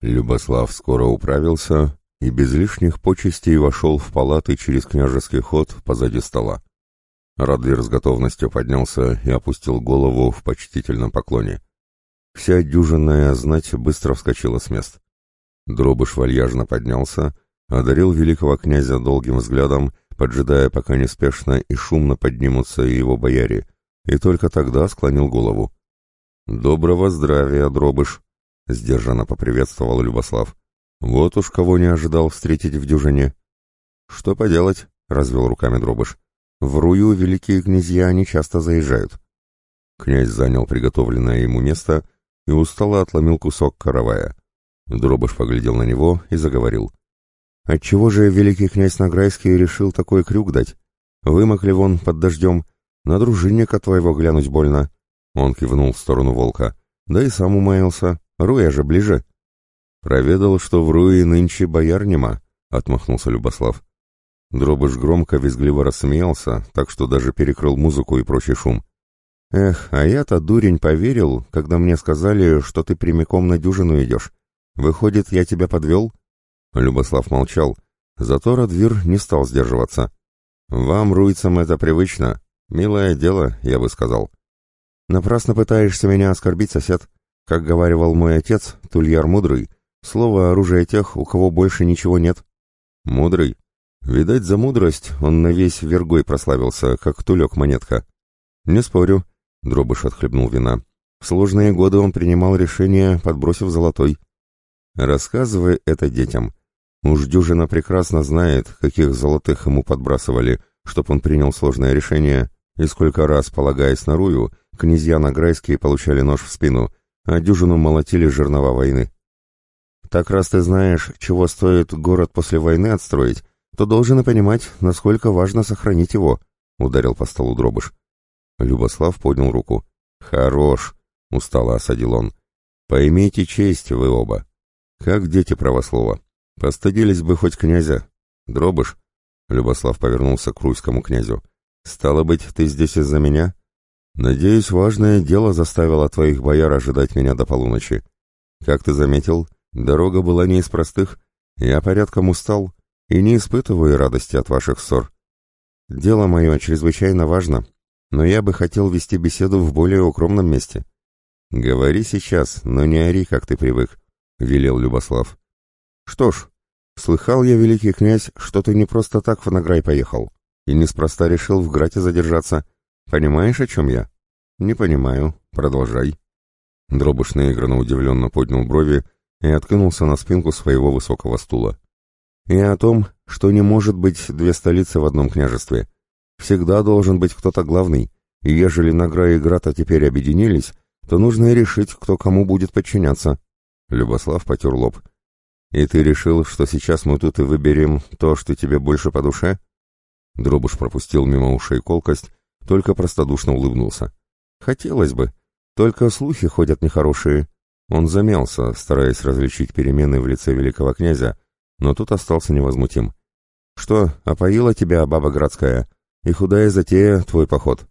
Любослав скоро управился и без лишних почестей вошел в палаты через княжеский ход позади стола. Радвир с готовностью поднялся и опустил голову в почтительном поклоне. Вся дюжинная знать быстро вскочила с мест. Дробыш вальяжно поднялся, одарил великого князя долгим взглядом, поджидая, пока неспешно и шумно поднимутся его бояре, и только тогда склонил голову. «Доброго здравия, Дробыш!» — сдержанно поприветствовал Любослав. «Вот уж кого не ожидал встретить в дюжине». «Что поделать?» — развел руками Дробыш. В Рую великие князья не часто заезжают. Князь занял приготовленное ему место и устало отломил кусок каравая. Дробыш поглядел на него и заговорил. «Отчего же великий князь Награйский решил такой крюк дать? Вымокли вон под дождем, на дружинника твоего глянуть больно». Он кивнул в сторону волка. «Да и сам умаялся. Руя же ближе». «Проведал, что в Руе нынче бояр нема», — отмахнулся Любослав. Дробыш громко, визгливо рассмеялся, так что даже перекрыл музыку и прочий шум. «Эх, а я-то, дурень, поверил, когда мне сказали, что ты прямиком на дюжину идешь. Выходит, я тебя подвел?» Любослав молчал, зато Радвир не стал сдерживаться. «Вам, руйцам, это привычно. Милое дело, я бы сказал». «Напрасно пытаешься меня оскорбить, сосед. Как говаривал мой отец, Тульяр Мудрый, слово оружие тех, у кого больше ничего нет». «Мудрый? Видать, за мудрость он на весь вергой прославился, как тулек-монетка. Не спорю, Дробыш отхлебнул вина. В сложные годы он принимал решения, подбросив золотой. Рассказывай это детям. Уж дюжина прекрасно знает, каких золотых ему подбрасывали, чтоб он принял сложное решение, и сколько раз, полагаясь на Рую, князья Награйские получали нож в спину, а дюжину молотили жернова войны. Так раз ты знаешь, чего стоит город после войны отстроить, то должен и понимать, насколько важно сохранить его», — ударил по столу дробыш. Любослав поднял руку. «Хорош», — устало осадил он. «Поймите честь вы оба. Как дети правослова. Постыдились бы хоть князя. Дробыш?» Любослав повернулся к руйскому князю. «Стало быть, ты здесь из-за меня? Надеюсь, важное дело заставило твоих бояр ожидать меня до полуночи. Как ты заметил, дорога была не из простых. Я порядком устал, и не испытываю радости от ваших ссор. Дело мое чрезвычайно важно, но я бы хотел вести беседу в более укромном месте. Говори сейчас, но не ори, как ты привык, — велел Любослав. Что ж, слыхал я, великий князь, что ты не просто так в Награй поехал, и неспроста решил в Грате задержаться. Понимаешь, о чем я? Не понимаю. Продолжай. Дробыш наигранно удивленно поднял брови и откинулся на спинку своего высокого стула и о том, что не может быть две столицы в одном княжестве. Всегда должен быть кто-то главный, и ежели Награ и Грата теперь объединились, то нужно и решить, кто кому будет подчиняться. Любослав потер лоб. «И ты решил, что сейчас мы тут и выберем то, что тебе больше по душе?» Дробуш пропустил мимо ушей колкость, только простодушно улыбнулся. «Хотелось бы. Только слухи ходят нехорошие». Он замялся, стараясь различить перемены в лице великого князя, но тут остался невозмутим. «Что, опоила тебя баба городская? И худая затея твой поход?»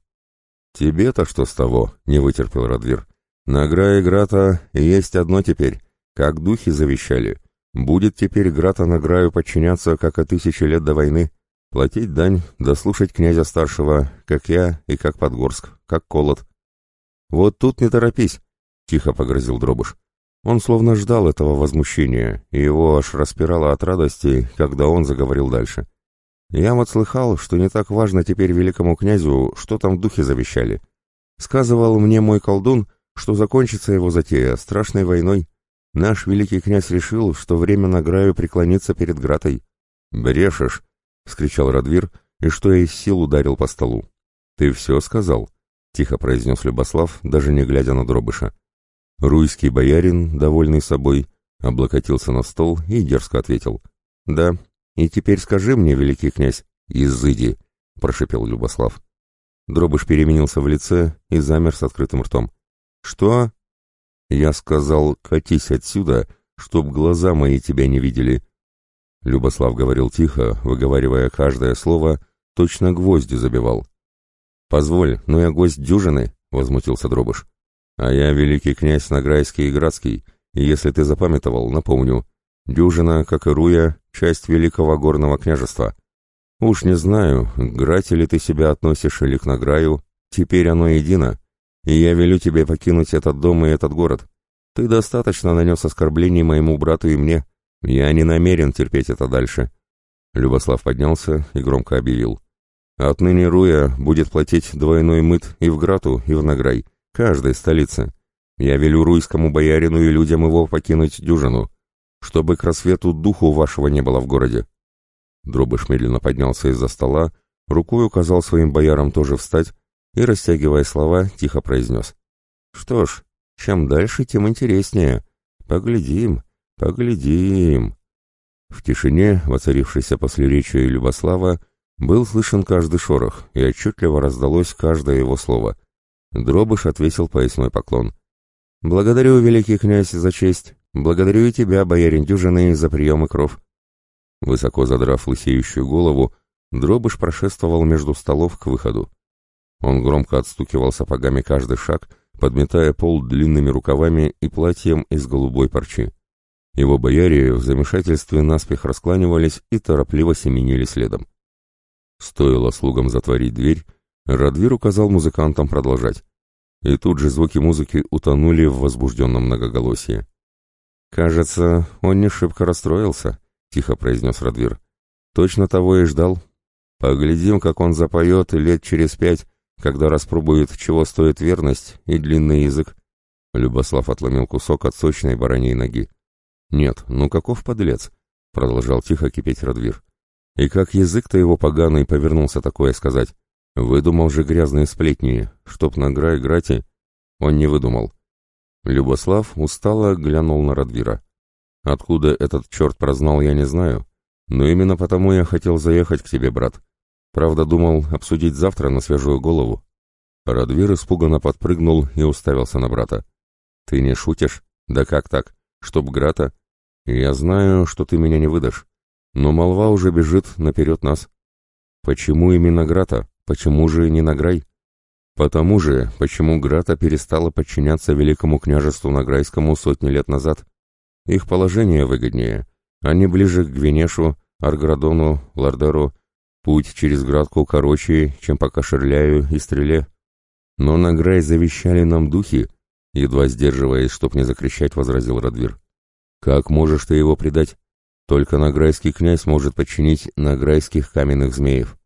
«Тебе-то что с того?» — не вытерпел Радвир. «Награ и Грата есть одно теперь, как духи завещали. Будет теперь Грата Награю подчиняться, как и тысячи лет до войны, платить дань, дослушать князя старшего, как я и как Подгорск, как Колот». «Вот тут не торопись», — тихо погрозил Дробуш. Он словно ждал этого возмущения, и его аж распирало от радости, когда он заговорил дальше. «Я вот слыхал, что не так важно теперь великому князю, что там духи завещали. Сказывал мне мой колдун, что закончится его затея страшной войной. Наш великий князь решил, что время на граю преклониться перед Гратой». «Брешешь!» — вскричал Радвир, и что из сил ударил по столу. «Ты все сказал?» — тихо произнес Любослав, даже не глядя на Дробыша. Руйский боярин, довольный собой, облокотился на стол и дерзко ответил. «Да, и теперь скажи мне, великий князь, изыди!» — прошепел Любослав. Дробыш переменился в лице и замер с открытым ртом. «Что?» «Я сказал, катись отсюда, чтоб глаза мои тебя не видели». Любослав говорил тихо, выговаривая каждое слово, точно гвозди забивал. «Позволь, но я гость дюжины», — возмутился Дробыш. А я великий князь Награйский и Градский, Если ты запамятовал, напомню. Дюжина, как и Руя, часть Великого Горного княжества. Уж не знаю, к Грате ли ты себя относишь или к Награю, теперь оно едино, и я велю тебе покинуть этот дом и этот город. Ты достаточно нанес оскорблений моему брату и мне. Я не намерен терпеть это дальше. Любослав поднялся и громко объявил. Отныне Руя будет платить двойной мыт и в Грату, и в Награй, каждой столице. Я велю руйскому боярину и людям его покинуть дюжину, чтобы к рассвету духу вашего не было в городе. Дробыш медленно поднялся из-за стола, рукой указал своим боярам тоже встать и, растягивая слова, тихо произнес. «Что ж, чем дальше, тем интереснее. Поглядим, поглядим». В тишине, воцарившейся после речи Любослава, был слышен каждый шорох, и отчетливо раздалось каждое его слово. Дробыш отвесил поясной поклон. «Благодарю, великий князь, за честь. Благодарю и тебя, боярин Дюжины, за прием и кров. Высоко задрав лысеющую голову, дробыш прошествовал между столов к выходу. Он громко отстукивал сапогами каждый шаг, подметая пол длинными рукавами и платьем из голубой парчи. Его бояре в замешательстве наспех раскланивались и торопливо семенили следом. Стоило слугам затворить дверь, Радвир указал музыкантам продолжать. И тут же звуки музыки утонули в возбужденном многоголосии. «Кажется, он не шибко расстроился», тихо произнес Радвир. Точно того и ждал. Поглядим, как он запоет лет через пять, когда распробует, чего стоит верность и длинный язык. Любослав отломил кусок от сочной бараньей ноги. «Нет, ну каков подлец!» — продолжал тихо кипеть Радвир. «И как язык-то его поганый повернулся такое сказать? Выдумал же грязные сплетни, чтоб на Гра и Он не выдумал». Любослав устало глянул на Радвира. Откуда этот черт прознал, я не знаю. Но именно потому я хотел заехать к тебе, брат. Правда, думал обсудить завтра на свежую голову. Радвир испуганно подпрыгнул и уставился на брата. «Ты не шутишь? Да как так? Чтоб Грата? Я знаю, что ты меня не выдашь. Но молва уже бежит наперед нас. Почему именно Грата? Почему же не Награй? Потому же, почему Грата перестала подчиняться великому княжеству Награйскому сотни лет назад. Их положение выгоднее. Они ближе к Гвинешу, Арградону, Лардеру. Путь через Градку короче, чем по Кашерляю и Стреле. Но на Грай завещали нам духи, едва сдерживаясь, чтоб не закричать, возразил Радвир. Как можешь ты его предать? Только награйский князь может подчинить награйских каменных змеев.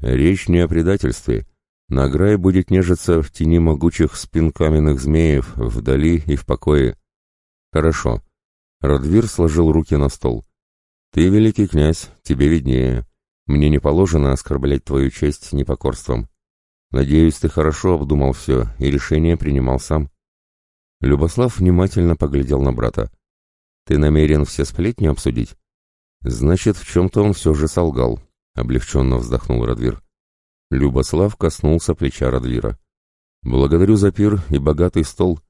Речь не о предательстве. Награй будет нежиться в тени могучих спин каменных змеев, вдали и в покое. Хорошо. Радвир сложил руки на стол. «Ты великий князь, тебе виднее. Мне не положено оскорблять твою честь непокорством. Надеюсь, ты хорошо обдумал все и решение принимал сам». Любослав внимательно поглядел на брата. «Ты намерен все сплетни обсудить?» «Значит, в чем-то он все же солгал», — облегченно вздохнул Радвир. Любослав коснулся плеча Радвира. «Благодарю за пир и богатый стол.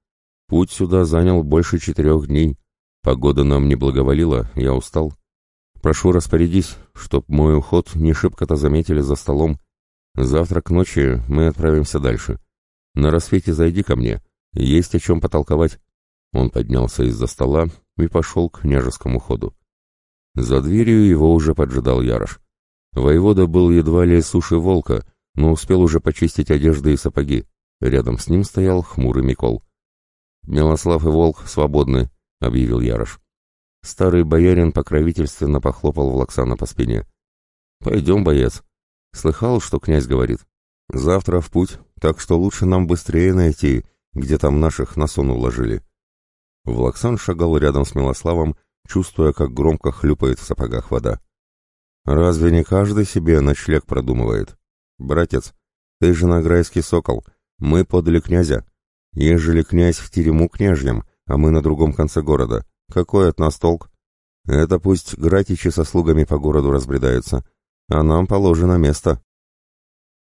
Путь сюда занял больше четырех дней. Погода нам не благоволила, я устал. Прошу распорядись, чтоб мой уход не шибко-то заметили за столом. Завтра к ночи мы отправимся дальше. На рассвете зайди ко мне, есть о чем потолковать. Он поднялся из-за стола и пошел к княжескому ходу. За дверью его уже поджидал Ярош. Воевода был едва ли суши волка, но успел уже почистить одежды и сапоги. Рядом с ним стоял хмурый Микол. «Милослав и Волк свободны», — объявил Ярош. Старый боярин покровительственно похлопал Влаксана по спине. «Пойдем, боец. Слыхал, что князь говорит? Завтра в путь, так что лучше нам быстрее найти, где там наших на сон уложили». Влаксан шагал рядом с Милославом, чувствуя, как громко хлюпает в сапогах вода. «Разве не каждый себе ночлег продумывает? Братец, ты же награйский сокол, мы подали князя. Ежели князь в терему княжьем, а мы на другом конце города. Какой от нас толк? Это пусть гратичи со слугами по городу разбредаются, а нам положено место.